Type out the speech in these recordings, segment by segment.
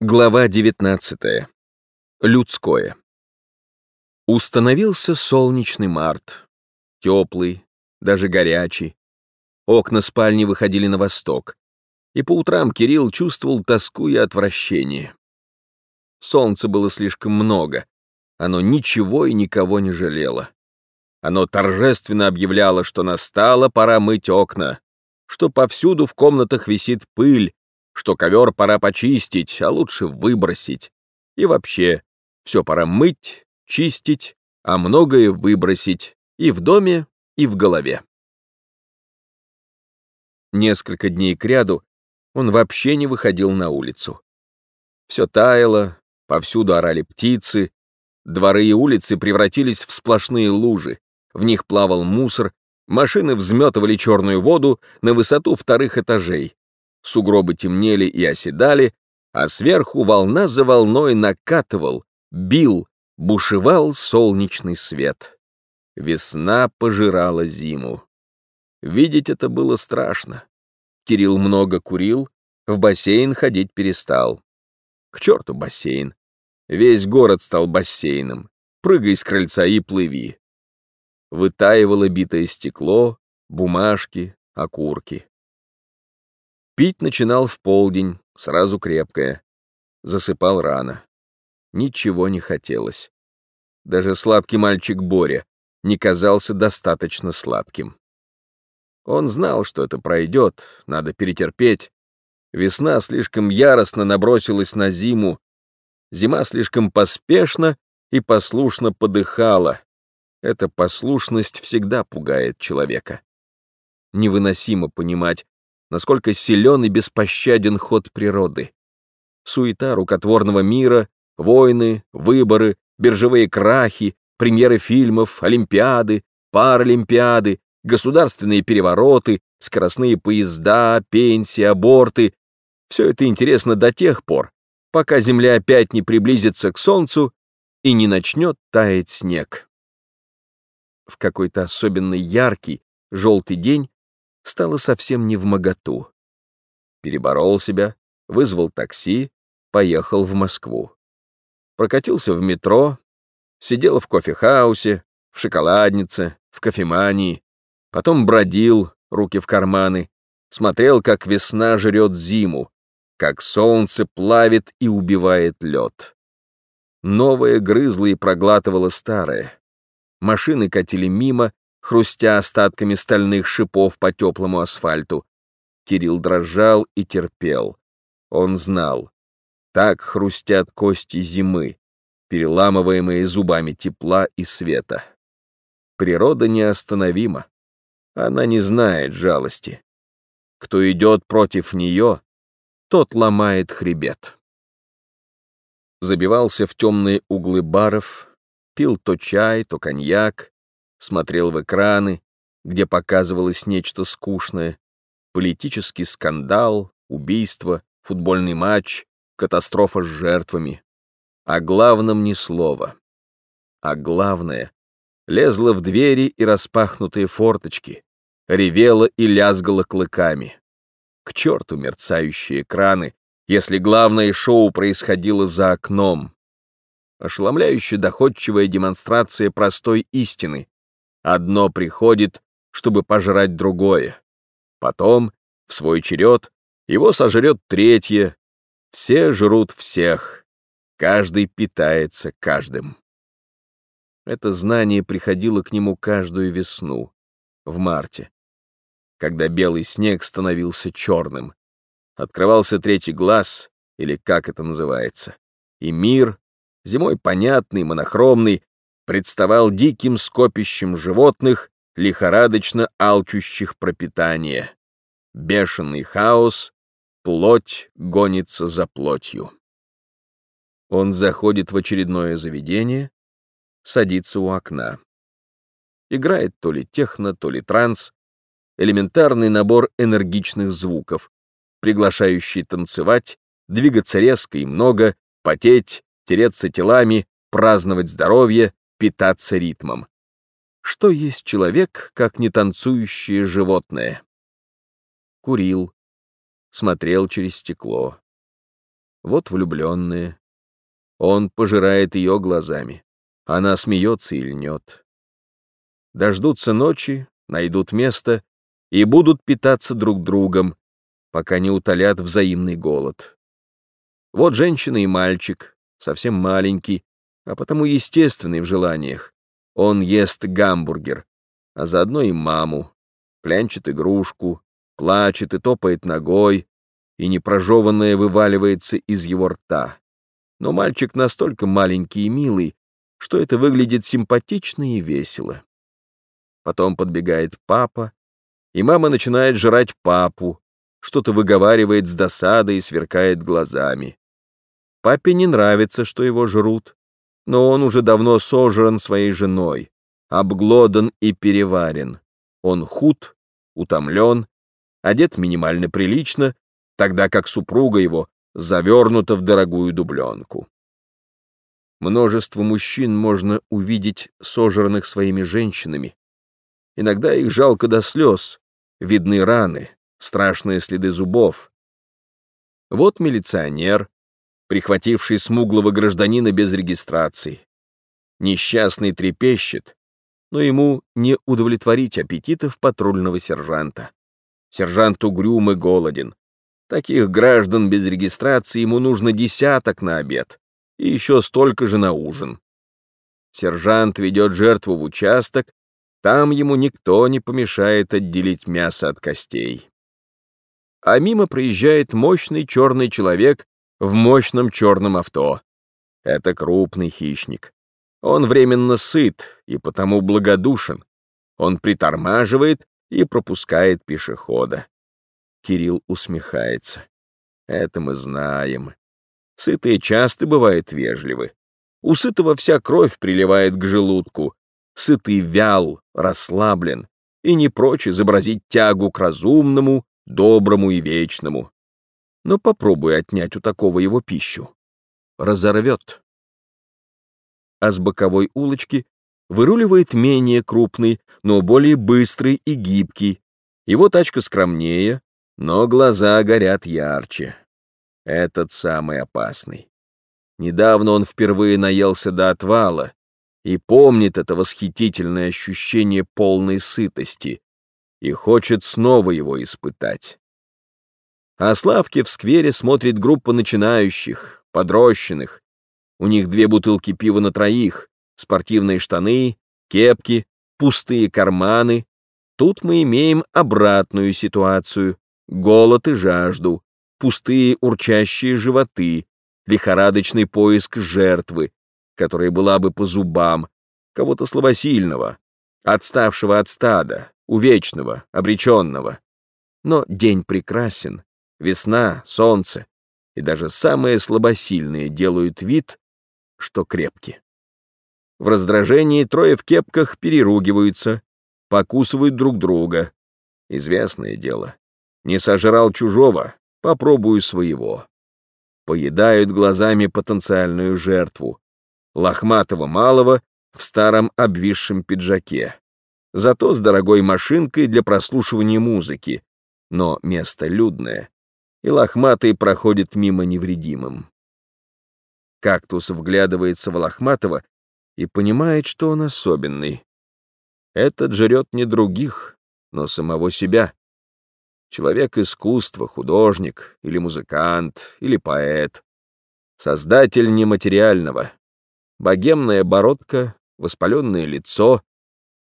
Глава 19. Людское. Установился солнечный март. Теплый, даже горячий. Окна спальни выходили на восток. И по утрам Кирилл чувствовал тоску и отвращение. Солнца было слишком много. Оно ничего и никого не жалело. Оно торжественно объявляло, что настала пора мыть окна, что повсюду в комнатах висит пыль, что ковер пора почистить, а лучше выбросить. И вообще, все пора мыть, чистить, а многое выбросить и в доме, и в голове. Несколько дней кряду он вообще не выходил на улицу. Все таяло, повсюду орали птицы, дворы и улицы превратились в сплошные лужи, в них плавал мусор, машины взметывали черную воду на высоту вторых этажей, сугробы темнели и оседали, а сверху волна за волной накатывал, бил, бушевал солнечный свет. Весна пожирала зиму. Видеть это было страшно. Кирилл много курил, в бассейн ходить перестал. К черту бассейн. Весь город стал бассейном. Прыгай с крыльца и плыви. Вытаивало битое стекло, бумажки, окурки. Пить начинал в полдень, сразу крепкое. Засыпал рано. Ничего не хотелось. Даже сладкий мальчик Боря не казался достаточно сладким. Он знал, что это пройдет, надо перетерпеть. Весна слишком яростно набросилась на зиму. Зима слишком поспешно и послушно подыхала. Эта послушность всегда пугает человека. Невыносимо понимать, насколько силен и беспощаден ход природы. Суета рукотворного мира, войны, выборы, биржевые крахи, премьеры фильмов, олимпиады, паралимпиады, государственные перевороты, скоростные поезда, пенсии, аборты. Все это интересно до тех пор, пока Земля опять не приблизится к Солнцу и не начнет таять снег. В какой-то особенно яркий, желтый день стало совсем не в моготу. Переборол себя, вызвал такси, поехал в Москву. Прокатился в метро, сидел в кофехаусе, в шоколаднице, в кофемании, потом бродил, руки в карманы, смотрел, как весна жрет зиму, как солнце плавит и убивает лед. Новое грызло и проглатывало старое. Машины катили мимо, хрустя остатками стальных шипов по теплому асфальту. Кирилл дрожал и терпел. Он знал. Так хрустят кости зимы, переламываемые зубами тепла и света. Природа неостановима. Она не знает жалости. Кто идет против нее, тот ломает хребет. Забивался в темные углы баров, пил то чай, то коньяк, смотрел в экраны, где показывалось нечто скучное, политический скандал, убийство, футбольный матч, катастрофа с жертвами. О главном ни слова. А главное, лезла в двери и распахнутые форточки, ревела и лязгала клыками. К черту мерцающие экраны, если главное шоу происходило за окном. Ошеломляющая доходчивая демонстрация простой истины. Одно приходит, чтобы пожрать другое. Потом, в свой черед, его сожрет третье. Все жрут всех. Каждый питается каждым. Это знание приходило к нему каждую весну, в марте, когда белый снег становился черным. Открывался третий глаз, или как это называется, и мир, зимой понятный, монохромный, представал диким скопищем животных, лихорадочно алчущих пропитания. Бешеный хаос, плоть гонится за плотью. Он заходит в очередное заведение, садится у окна. Играет то ли техно, то ли транс, элементарный набор энергичных звуков, приглашающий танцевать, двигаться резко и много, потеть, тереться телами, праздновать здоровье, питаться ритмом. Что есть человек, как не танцующее животное? Курил, смотрел через стекло. Вот влюбленные. Он пожирает ее глазами. Она смеется и льнет. Дождутся ночи, найдут место и будут питаться друг другом, пока не утолят взаимный голод. Вот женщина и мальчик, совсем маленький, а потому естественный в желаниях. Он ест гамбургер, а заодно и маму, клянчит игрушку, плачет и топает ногой, и непрожеванное вываливается из его рта. Но мальчик настолько маленький и милый, что это выглядит симпатично и весело. Потом подбегает папа, и мама начинает жрать папу, что-то выговаривает с досадой и сверкает глазами. Папе не нравится, что его жрут, но он уже давно сожран своей женой, обглодан и переварен. Он худ, утомлен, одет минимально прилично, тогда как супруга его завернута в дорогую дубленку. Множество мужчин можно увидеть сожранных своими женщинами. Иногда их жалко до слез, видны раны, страшные следы зубов. Вот милиционер, прихвативший смуглого гражданина без регистрации. Несчастный трепещет, но ему не удовлетворить аппетитов патрульного сержанта. Сержант угрюм и голоден. Таких граждан без регистрации ему нужно десяток на обед и еще столько же на ужин. Сержант ведет жертву в участок, там ему никто не помешает отделить мясо от костей. А мимо проезжает мощный черный человек в мощном черном авто. Это крупный хищник. Он временно сыт и потому благодушен. Он притормаживает и пропускает пешехода. Кирилл усмехается. Это мы знаем. Сытые часто бывают вежливы. У сытого вся кровь приливает к желудку. Сытый вял, расслаблен и не прочь изобразить тягу к разумному, доброму и вечному но попробуй отнять у такого его пищу. Разорвет. А с боковой улочки выруливает менее крупный, но более быстрый и гибкий. Его тачка скромнее, но глаза горят ярче. Этот самый опасный. Недавно он впервые наелся до отвала и помнит это восхитительное ощущение полной сытости и хочет снова его испытать. А Славке в сквере смотрит группа начинающих, подрощенных. У них две бутылки пива на троих, спортивные штаны, кепки, пустые карманы. Тут мы имеем обратную ситуацию. Голод и жажду, пустые урчащие животы, лихорадочный поиск жертвы, которая была бы по зубам, кого-то слабосильного, отставшего от стада, увечного, обреченного. Но день прекрасен, Весна, солнце и даже самые слабосильные делают вид, что крепки. В раздражении трое в кепках переругиваются, покусывают друг друга. Известное дело. Не сожрал чужого, попробую своего. Поедают глазами потенциальную жертву. Лохматого малого в старом обвисшем пиджаке. Зато с дорогой машинкой для прослушивания музыки. Но место людное и лохматый проходит мимо невредимым. Кактус вглядывается в лохматого и понимает, что он особенный. Этот жрет не других, но самого себя. Человек искусства, художник или музыкант или поэт. Создатель нематериального. Богемная бородка, воспаленное лицо,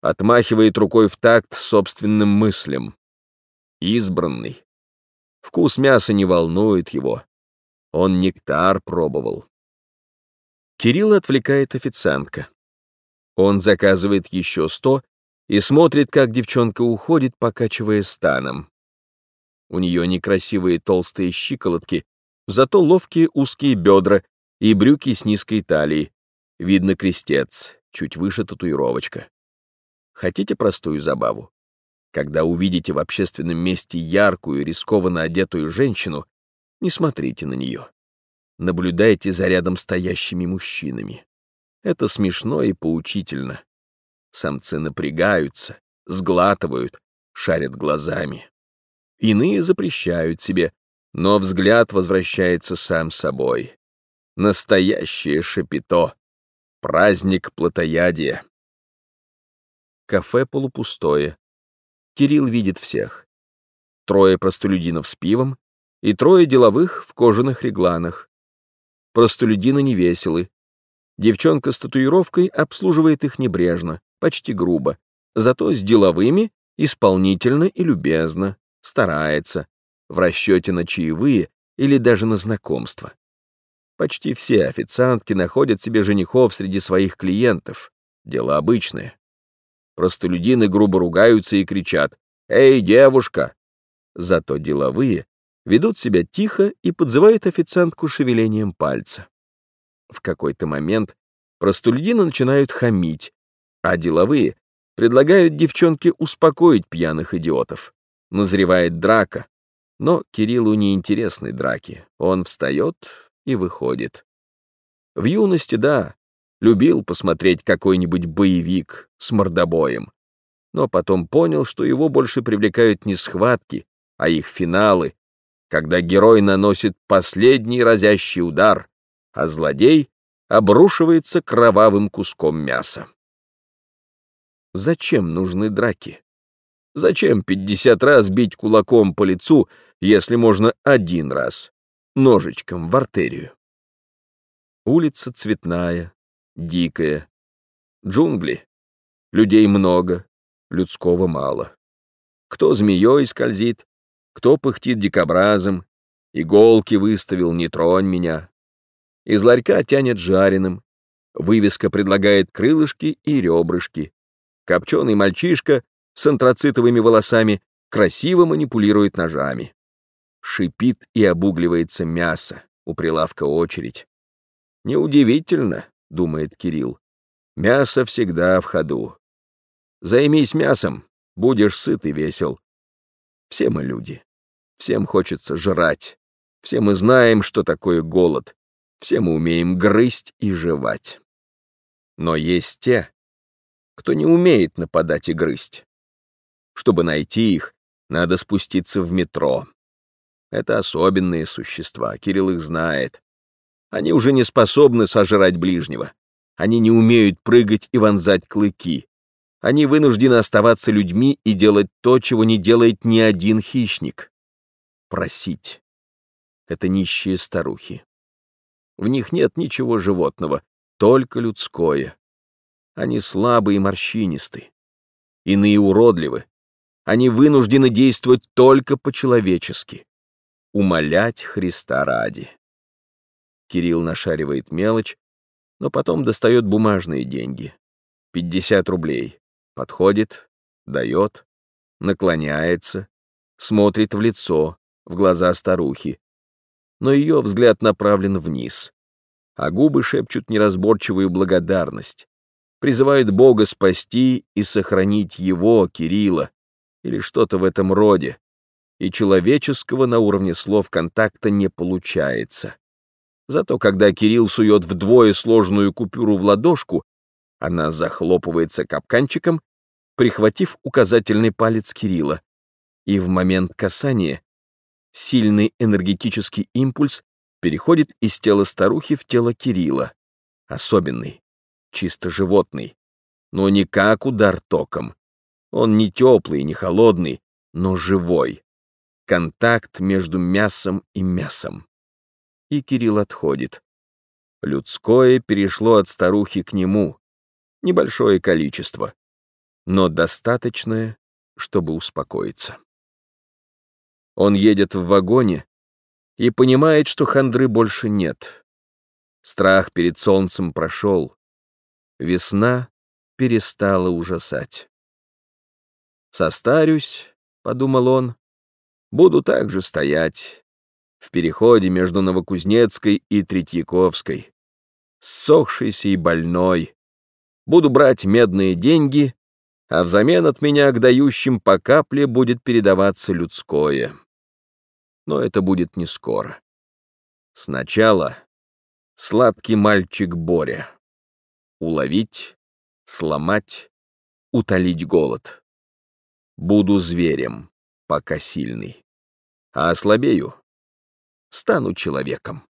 отмахивает рукой в такт собственным мыслям. Избранный, Вкус мяса не волнует его. Он нектар пробовал. Кирилл отвлекает официантка. Он заказывает еще сто и смотрит, как девчонка уходит, покачивая станом. У нее некрасивые толстые щиколотки, зато ловкие узкие бедра и брюки с низкой талией. Видно крестец, чуть выше татуировочка. Хотите простую забаву? Когда увидите в общественном месте яркую, рискованно одетую женщину, не смотрите на нее. Наблюдайте за рядом стоящими мужчинами. Это смешно и поучительно. Самцы напрягаются, сглатывают, шарят глазами. Иные запрещают себе, но взгляд возвращается сам собой. Настоящее шапито. Праздник плотоядия. Кафе полупустое. Кирилл видит всех. Трое простолюдинов с пивом и трое деловых в кожаных регланах. Простолюдины невеселы. Девчонка с татуировкой обслуживает их небрежно, почти грубо, зато с деловыми исполнительно и любезно, старается, в расчете на чаевые или даже на знакомство. Почти все официантки находят себе женихов среди своих клиентов. Дело обычное. Простолюдины грубо ругаются и кричат «Эй, девушка!». Зато деловые ведут себя тихо и подзывают официантку шевелением пальца. В какой-то момент простолюдины начинают хамить, а деловые предлагают девчонке успокоить пьяных идиотов. Назревает драка, но Кириллу не интересны драки. Он встает и выходит. В юности, да, любил посмотреть какой-нибудь боевик с мордобоем, но потом понял, что его больше привлекают не схватки, а их финалы, когда герой наносит последний разящий удар, а злодей обрушивается кровавым куском мяса. Зачем нужны драки? Зачем пятьдесят раз бить кулаком по лицу, если можно один раз, ножичком в артерию? Улица цветная, дикая. Джунгли. Людей много, людского мало. Кто змеей скользит, кто пыхтит дикобразом, иголки выставил, не тронь меня. Из ларька тянет жареным, вывеска предлагает крылышки и ребрышки. Копченый мальчишка с антрацитовыми волосами красиво манипулирует ножами. Шипит и обугливается мясо, у прилавка очередь. Неудивительно, думает Кирилл. Мясо всегда в ходу. Займись мясом, будешь сыт и весел. Все мы люди. Всем хочется жрать. Все мы знаем, что такое голод. Все мы умеем грызть и жевать. Но есть те, кто не умеет нападать и грызть. Чтобы найти их, надо спуститься в метро. Это особенные существа, Кирилл их знает. Они уже не способны сожрать ближнего. Они не умеют прыгать и вонзать клыки. Они вынуждены оставаться людьми и делать то, чего не делает ни один хищник. Просить. Это нищие старухи. В них нет ничего животного, только людское. Они слабы и морщинисты. Иные уродливы, они вынуждены действовать только по-человечески. Умолять Христа ради. Кирилл нашаривает мелочь, но потом достает бумажные деньги. 50 рублей. Подходит, дает, наклоняется, смотрит в лицо, в глаза старухи. Но ее взгляд направлен вниз, а губы шепчут неразборчивую благодарность, призывают Бога спасти и сохранить его, Кирилла, или что-то в этом роде, и человеческого на уровне слов контакта не получается. Зато когда Кирилл сует вдвое сложную купюру в ладошку, она захлопывается капканчиком, прихватив указательный палец Кирилла, и в момент касания сильный энергетический импульс переходит из тела старухи в тело Кирилла, особенный, чисто животный, но не как удар током, он не теплый, не холодный, но живой. Контакт между мясом и мясом. И Кирилл отходит. Людское перешло от старухи к нему. Небольшое количество, но достаточное, чтобы успокоиться. Он едет в вагоне и понимает, что хандры больше нет. Страх перед солнцем прошел. Весна перестала ужасать. Состарюсь, — подумал он, — буду также стоять в переходе между Новокузнецкой и Третьяковской, ссохшийся и больной. Буду брать медные деньги, а взамен от меня к дающим по капле будет передаваться людское. Но это будет не скоро. Сначала сладкий мальчик Боря. Уловить, сломать, утолить голод. Буду зверем, пока сильный. А ослабею, стану человеком.